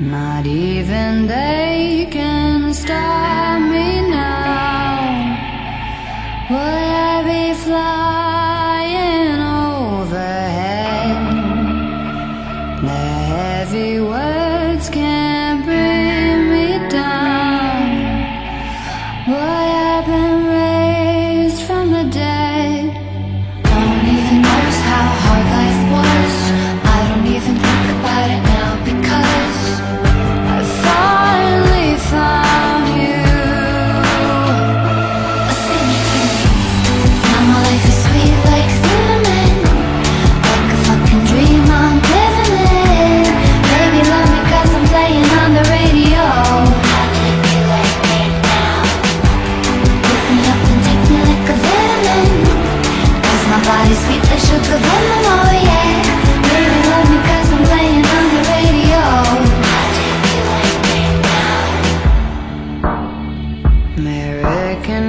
Not even they can stop me now. Will I be flying overhead? The heavy weight.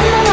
I'm